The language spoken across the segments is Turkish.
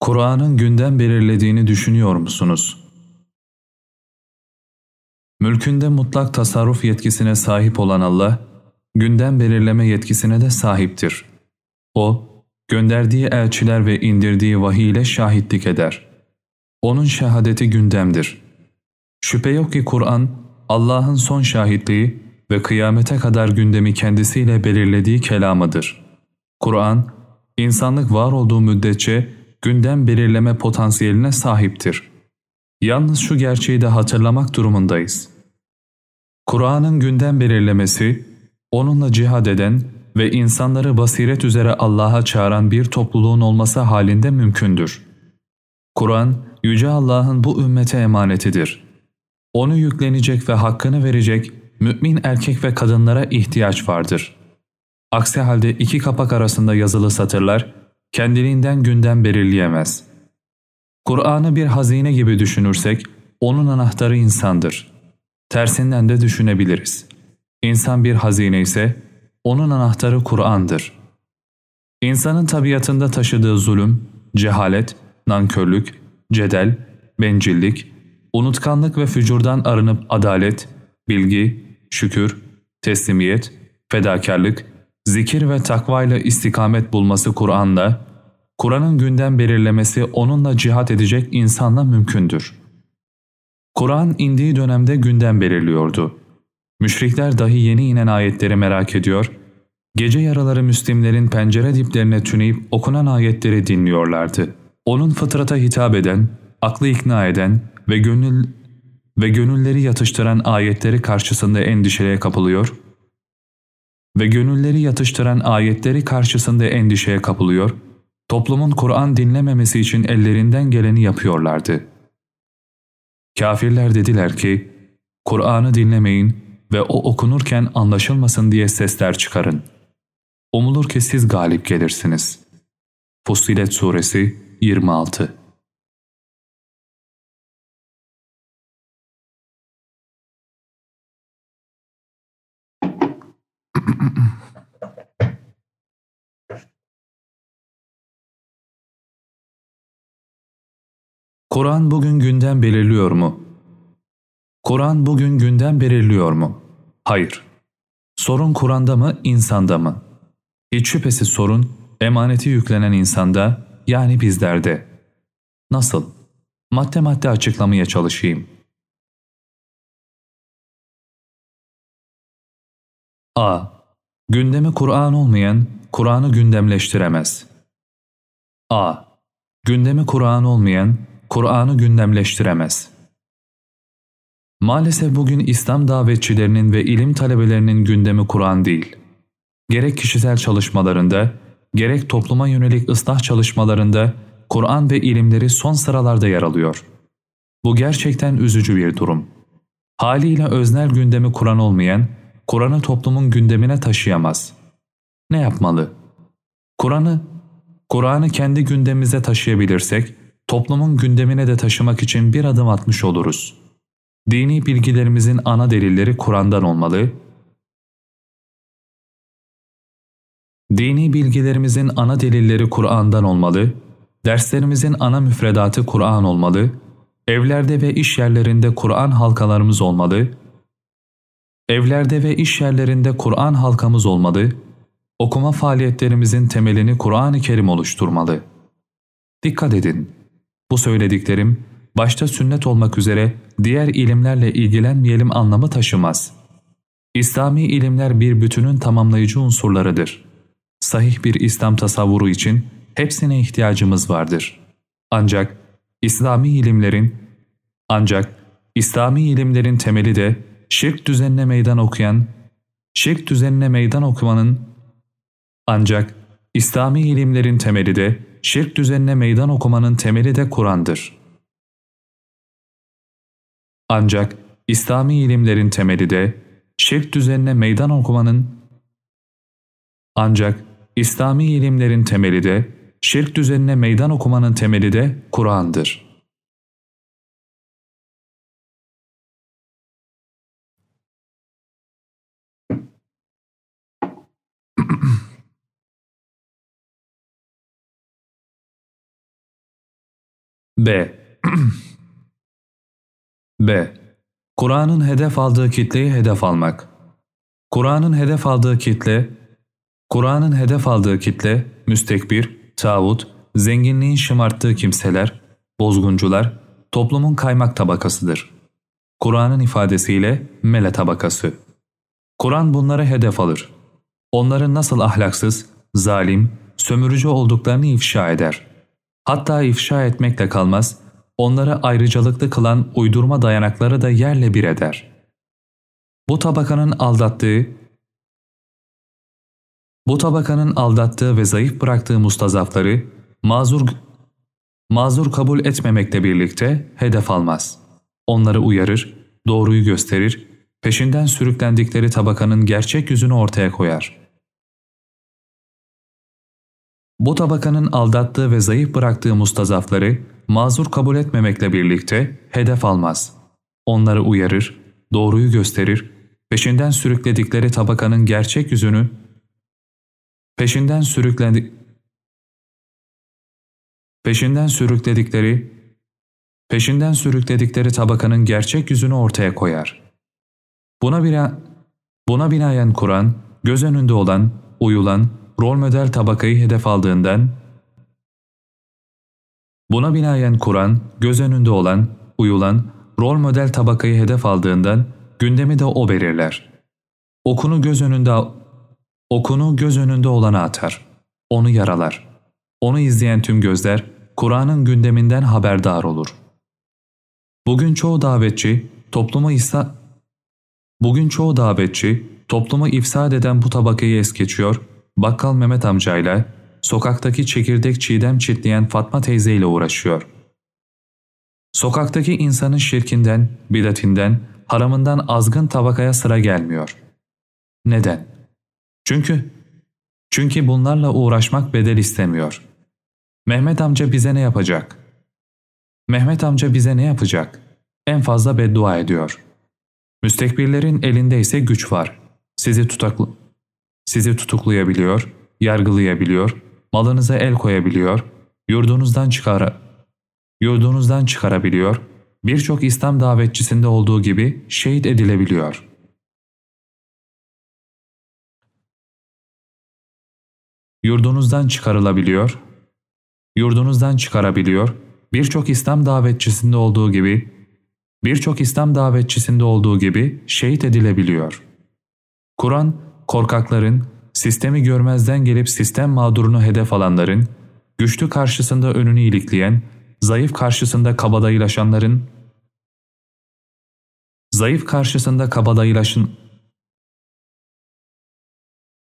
Kur'an'ın gündem belirlediğini düşünüyor musunuz? Mülkünde mutlak tasarruf yetkisine sahip olan Allah, gündem belirleme yetkisine de sahiptir. O, gönderdiği elçiler ve indirdiği vahiy ile şahitlik eder. Onun şehadeti gündemdir. Şüphe yok ki Kur'an, Allah'ın son şahitliği ve kıyamete kadar gündemi kendisiyle belirlediği kelamıdır. Kur'an, insanlık var olduğu müddetçe gündem belirleme potansiyeline sahiptir. Yalnız şu gerçeği de hatırlamak durumundayız. Kur'an'ın gündem belirlemesi, onunla cihad eden ve insanları basiret üzere Allah'a çağıran bir topluluğun olması halinde mümkündür. Kur'an, Yüce Allah'ın bu ümmete emanetidir. Onu yüklenecek ve hakkını verecek mümin erkek ve kadınlara ihtiyaç vardır. Aksi halde iki kapak arasında yazılı satırlar, kendiliğinden gündem belirleyemez. Kur'an'ı bir hazine gibi düşünürsek, onun anahtarı insandır. Tersinden de düşünebiliriz. İnsan bir hazine ise, onun anahtarı Kur'an'dır. İnsanın tabiatında taşıdığı zulüm, cehalet, nankörlük, cedel, bencillik, unutkanlık ve fücurdan arınıp adalet, bilgi, şükür, teslimiyet, fedakarlık, zikir ve takvayla istikamet bulması Kur'an'da, Kur'an'ın gündem belirlemesi onunla cihat edecek insanla mümkündür. Kur'an indiği dönemde gündem belirliyordu. Müşrikler dahi yeni inen ayetleri merak ediyor, gece yaraları Müslimlerin pencere diplerine tüneyip okunan ayetleri dinliyorlardı. Onun fıtrata hitap eden, aklı ikna eden ve gönül ve gönülleri yatıştıran ayetleri karşısında endişeye kapılıyor ve gönülleri yatıştıran ayetleri karşısında endişeye kapılıyor, toplumun Kur'an dinlememesi için ellerinden geleni yapıyorlardı. Kafirler dediler ki, Kur'an'ı dinlemeyin ve o okunurken anlaşılmasın diye sesler çıkarın. Umulur ki siz galip gelirsiniz. Fussilet Suresi 26 Kur'an bugün gündem belirliyor mu? Kur'an bugün gündem belirliyor mu? Hayır. Sorun Kur'an'da mı, insanda mı? Hiç şüphesiz sorun emaneti yüklenen insanda yani bizlerde. Nasıl? Madde madde açıklamaya çalışayım. A. Gündemi Kur'an olmayan, Kur'an'ı gündemleştiremez. A. Gündemi Kur'an olmayan, Kur'an'ı gündemleştiremez. Maalesef bugün İslam davetçilerinin ve ilim talebelerinin gündemi Kur'an değil. Gerek kişisel çalışmalarında, gerek topluma yönelik ıslah çalışmalarında Kur'an ve ilimleri son sıralarda yer alıyor. Bu gerçekten üzücü bir durum. Haliyle öznel gündemi Kur'an olmayan, Kur'an'ı toplumun gündemine taşıyamaz. Ne yapmalı? Kur'an'ı Kur'an'ı kendi gündemimize taşıyabilirsek, toplumun gündemine de taşımak için bir adım atmış oluruz. Dini bilgilerimizin ana delilleri Kur'an'dan olmalı, Dini bilgilerimizin ana delilleri Kur'an'dan olmalı, derslerimizin ana müfredatı Kur'an olmalı, evlerde ve iş yerlerinde Kur'an halkalarımız olmalı, evlerde ve iş yerlerinde Kur'an halkamız olmalı, okuma faaliyetlerimizin temelini Kur'an-ı Kerim oluşturmalı. Dikkat edin, bu söylediklerim başta sünnet olmak üzere diğer ilimlerle ilgilenmeyelim anlamı taşımaz. İslami ilimler bir bütünün tamamlayıcı unsurlarıdır. Sahih bir İslam tasavvuru için hepsine ihtiyacımız vardır. Ancak İslami ilimlerin ancak İslami ilimlerin temeli de şirk düzenine meydan okuyan, şirk düzenine meydan okumanın ancak İslami ilimlerin temeli de şirk düzenine meydan okumanın temeli de Kur'an'dır. Ancak İslami ilimlerin temeli de şirk düzenine meydan okumanın ancak İslami ilimlerin temeli de şirk düzenine meydan okumanın temeli de Kur'an'dır. B. B. Kur'an'ın hedef aldığı kitleyi hedef almak. Kur'an'ın hedef aldığı kitle, Kur'an'ın hedef aldığı kitle, müstekbir, tağut, zenginliğin şımarttığı kimseler, bozguncular, toplumun kaymak tabakasıdır. Kur'an'ın ifadesiyle mele tabakası. Kur'an bunları hedef alır. Onların nasıl ahlaksız, zalim, sömürücü olduklarını ifşa eder. Hatta ifşa etmekle kalmaz, onları ayrıcalıklı kılan uydurma dayanakları da yerle bir eder. Bu tabakanın aldattığı, bu tabakanın aldattığı ve zayıf bıraktığı mustazafları mazur, mazur kabul etmemekle birlikte hedef almaz. Onları uyarır, doğruyu gösterir, peşinden sürüklendikleri tabakanın gerçek yüzünü ortaya koyar. Bu tabakanın aldattığı ve zayıf bıraktığı mustazafları mazur kabul etmemekle birlikte hedef almaz. Onları uyarır, doğruyu gösterir, peşinden sürükledikleri tabakanın gerçek yüzünü peşinden sürükledik peşinden sürükledikleri peşinden sürükledikleri tabakanın gerçek yüzünü ortaya koyar. Buna, bina, buna binaen Kur'an, göz önünde olan, uyulan, rol model tabakayı hedef aldığından, buna binaen Kur'an, göz önünde olan, uyulan, rol model tabakayı hedef aldığından gündemi de o belirler. Okunu göz önünde okunu göz önünde olana atar. Onu yaralar. Onu izleyen tüm gözler Kur'an'ın gündeminden haberdar olur. Bugün çoğu davetçi toplumu isa Bugün çoğu davetçi toplumu ifsad eden bu tabakayı es geçiyor, bakkal Mehmet amcayla, sokaktaki çekirdek çiğdem çitleyen Fatma teyzeyle uğraşıyor. Sokaktaki insanın şirkinden, bidatinden, haramından azgın tabakaya sıra gelmiyor. Neden? Çünkü, çünkü bunlarla uğraşmak bedel istemiyor. Mehmet amca bize ne yapacak? Mehmet amca bize ne yapacak? En fazla beddua ediyor. Müstekbirlerin elinde ise güç var. Sizi, tutaklı, sizi tutuklayabiliyor, yargılayabiliyor, malınıza el koyabiliyor, yurdunuzdan çıkar yurdunuzdan çıkarabiliyor, birçok İslam davetçisinde olduğu gibi şehit edilebiliyor. Yurdunuzdan çıkarılabiliyor, yurdunuzdan çıkarabiliyor, birçok İslam davetçisinde olduğu gibi birçok İslam davetçisinde olduğu gibi şehit edilebiliyor. Kur'an, korkakların, sistemi görmezden gelip sistem mağdurunu hedef alanların, güçlü karşısında önünü ilikleyen, zayıf karşısında kabadayılaşanların, zayıf karşısında kabadayılaşın,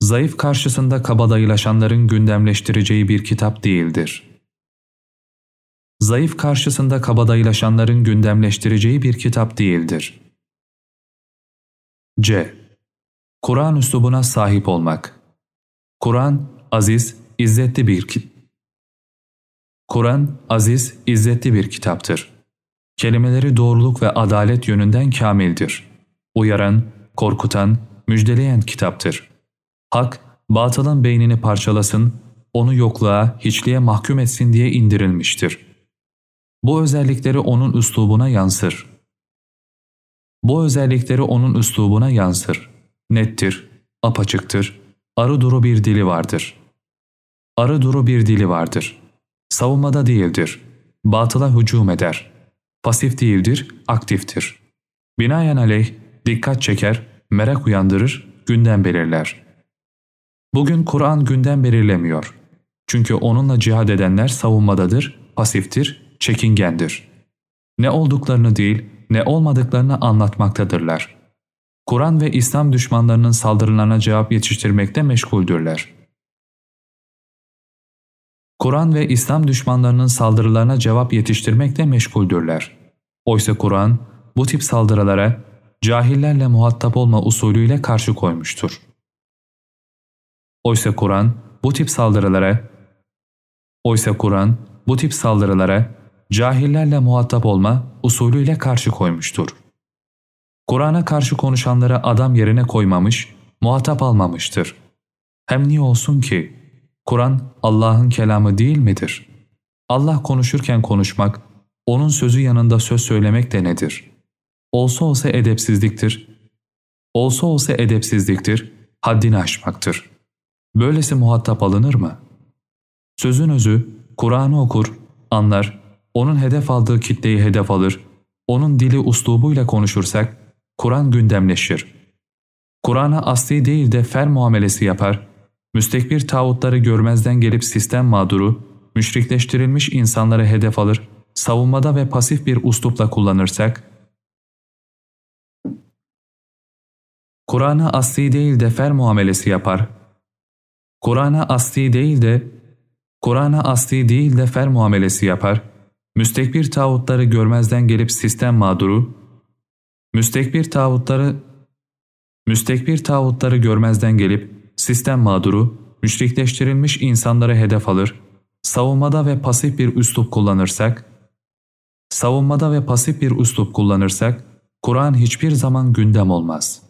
zayıf karşısında kabadayılaşanların gündemleştireceği bir kitap değildir. Zayıf karşısında kabadayılaşanların gündemleştireceği bir kitap değildir. C. Kur'an üslubuna sahip olmak. Kur'an, aziz, izzetli bir kitap. Kur'an, aziz, izzetli bir kitaptır. Kelimeleri doğruluk ve adalet yönünden kamildir. Uyaran, korkutan, müjdeleyen kitaptır. Hak, batılın beynini parçalasın, onu yokluğa, hiçliğe mahkum etsin diye indirilmiştir. Bu özellikleri onun üslubuna yansır. Bu özellikleri onun üslubuna yansır. Nettir, apaçıktır, arı duru bir dili vardır. Arı duru bir dili vardır. Savunmada değildir. Batıla hücum eder. Pasif değildir, aktiftir. Binaenaleyh dikkat çeker, merak uyandırır, gündem belirler. Bugün Kur'an gündem belirlemiyor. Çünkü onunla cihad edenler savunmadadır, pasiftir, çekingendir. Ne olduklarını değil, ne olmadıklarını anlatmaktadırlar. Kur'an ve İslam düşmanlarının saldırılarına cevap yetiştirmekte meşguldürler. Kur'an ve İslam düşmanlarının saldırılarına cevap yetiştirmekle meşguldürler. Oysa Kur'an bu tip saldırılara cahillerle muhatap olma usulüyle karşı koymuştur. Oysa Kur'an bu tip saldırılara Oysa Kur'an bu tip saldırılara cahillerle muhatap olma usulüyle karşı koymuştur. Kur'an'a karşı konuşanları adam yerine koymamış, muhatap almamıştır. Hem niye olsun ki? Kur'an Allah'ın kelamı değil midir? Allah konuşurken konuşmak, onun sözü yanında söz söylemek de nedir? Olsa olsa edepsizliktir. Olsa olsa edepsizliktir, haddini aşmaktır. Böylesi muhatap alınır mı? Sözün özü, Kur'an'ı okur, anlar, onun hedef aldığı kitleyi hedef alır, onun dili uslubuyla konuşursak, Kur'an gündemleşir. Kur'an'a asli değil de fer muamelesi yapar, müstekbir tağutları görmezden gelip sistem mağduru, müşrikleştirilmiş insanları hedef alır, savunmada ve pasif bir uslupla kullanırsak, Kur'an'a asli değil de fer muamelesi yapar. Kur'an'a asli değil de Kur'an'a asli değil de fer muamelesi yapar. Müstekbir tağutları görmezden gelip sistem mağduru, müstekbir tağutları müstekbir tağutları görmezden gelip sistem mağduru, müşrikleştirilmiş insanları hedef alır, savunmada ve pasif bir üslup kullanırsak, savunmada ve pasif bir üslup kullanırsak, Kur'an hiçbir zaman gündem olmaz.''